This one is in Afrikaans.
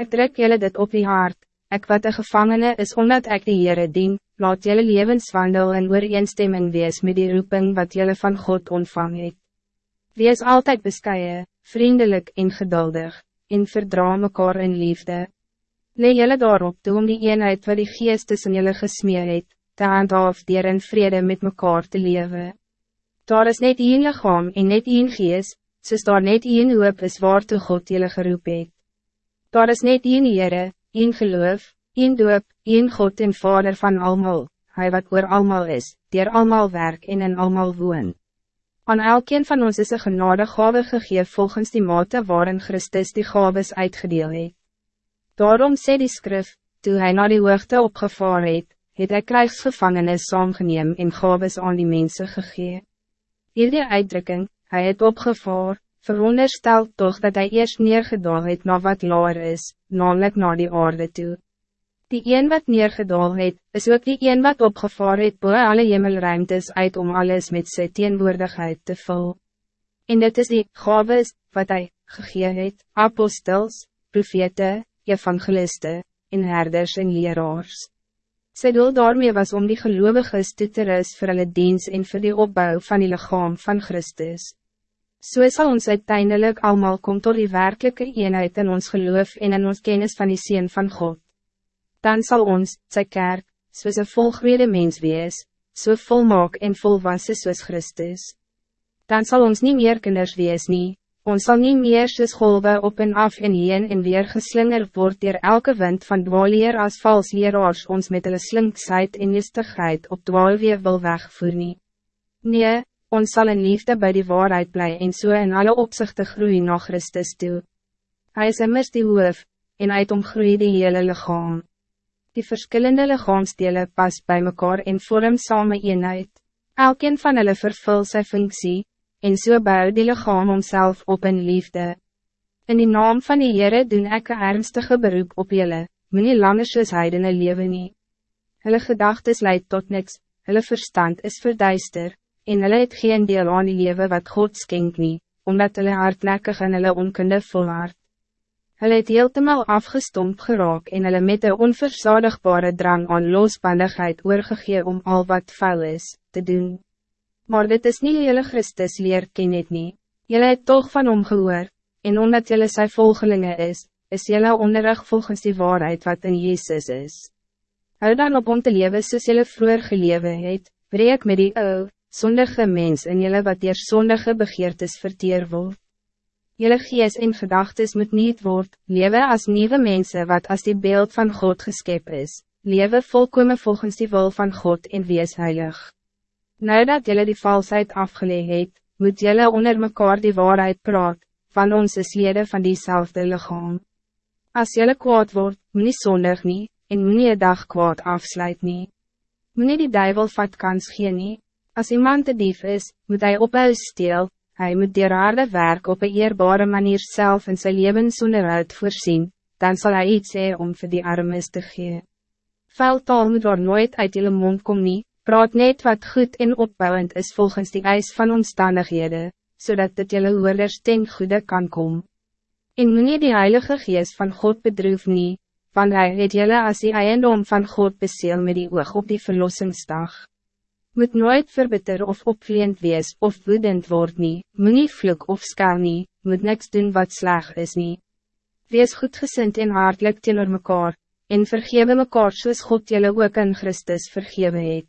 Ik druk jullie dit op die hart, ik wat de gevangene is omdat ik de Heere dien, laat jullie levenswandel en ooreenstemming wees met die roeping wat jullie van God ontvang het. Wees altijd bescheiden, vriendelijk en geduldig, en verdra mekaar in liefde. Lee jullie daarop toe om die eenheid wat die geest tussen jullie gesmeer het, te handhaaf dier in vrede met mekaar te leven. Daar is net één lichaam en net één geest, soos daar net één hoop is waartoe God jullie geroep het. Daar is net één Heere, één geloof, één doop, één God en Vader van almal, Hij wat oor almal is, dier almal werk en in almal woon. Aan elkeen van ons is een genade gave gegeven volgens die mate waarin Christus die gaves uitgedeel het. Daarom sê die skrif, toe hij naar die hoogte opgevaar het, het hy krijgsgevangenis saamgeneem en gaves aan die mensen gegee. Hierdie uitdrukking, hij het opgevaar, veronderstel toch dat hij eerst neergedaal het na wat laar is, namelijk naar die aarde toe. Die een wat neergedaal het, is ook die een wat opgevaar het boe alle hemelruimtes uit om alles met sy teenwoordigheid te vul. En dit is die gaves, wat hij gegee het, apostels, profete, evangeliste, en herders en leraars. Sy doel daarmee was om die geloviges toe te ris vir hulle diens en vir die opbouw van die lichaam van Christus. So sal ons uiteindelijk allemaal kom tot die werkelijke eenheid in ons geloof en in ons kennis van die Seen van God dan zal ons, sy kerk, soos een volgwede mens wees, so volmaak en volwassen soos Christus. Dan zal ons niet meer kinders wees nie, ons zal niet meer soos golwe op en af en heen en weer geslinger word dier elke wind van dwaalleer as vals leraars ons met hulle slinksheid en listigheid op dwaalweer wil wegvoer nie. Nee, ons zal in liefde bij die waarheid blij en so in alle opzichten groeien naar Christus toe. Hij is immers die hoof, en uit omgroei die hele lichaam. Die verschillende lichaamsdelen pas bij mekaar en vorm samen eenheid. Elkeen van hulle vervul sy funksie, en so bou die lichaam homself op in liefde. In die naam van die Heere doen ek een ernstige beroep op julle, moet nie langer soos heidene lewe nie. Hulle gedagtes leidt tot niks, hulle verstand is verduister, en hulle het geen deel aan die lewe wat God skenk nie, omdat hulle hardnekkig en hulle onkunde volhard. Hulle het heeltemal afgestompt geraak en hulle met een onverzadigbare drang aan losbandigheid oorgegee om al wat vuil is, te doen. Maar dit is niet jullie Christus leer ken het nie. Jylle het toch van hom gehoor, en omdat jullie sy volgelinge is, is jylle onderrig volgens die waarheid wat in Jezus is. Hou dan op om te leven soos jylle vroeger gelewe het, breek met die ou, sondige mens in jylle wat dier sondige begeertes verteer word. Jelle gees en gedachtes moet niet worden, leven als nieuwe mensen wat als die beeld van God geskep is, leven volkomen volgens die wil van God en wees heilig. Nou dat jelle die valsheid afgelegd het, moet jelle onder mekaar die waarheid praat, van ons is lede van diezelfde lichaam. Als jelle kwaad wordt, moet nie zondig nie, en moet nie dag kwaad afsluit nie. Moet nie die duivel vat kans gee nie. As iemand te dief is, moet hij ophou steel, Hij moet die harde werk op een eerbare manier zelf in zijn leven zonder uit voorzien, dan zal hij iets zeggen om voor die armes te geven. Vuil taal moet er nooit uit die mond komen, nie, praat net wat goed en opbouwend is volgens die eis van omstandigheden, zodat het jullie hoorders ten goede kan komen. En moet die heilige geest van God bedroef nie, want hij het jullie als die eiendom van God beseel met die oog op die verlossingsdag moet nooit verbitter of opvleend wees of woedend word nie, moet nie vloek of skaal nie, moet niks doen wat sleg is nie. Wees goedgezind en hartelijk teenoor mekaar, en vergewe mekaar soos God jullie ook in Christus vergewe het.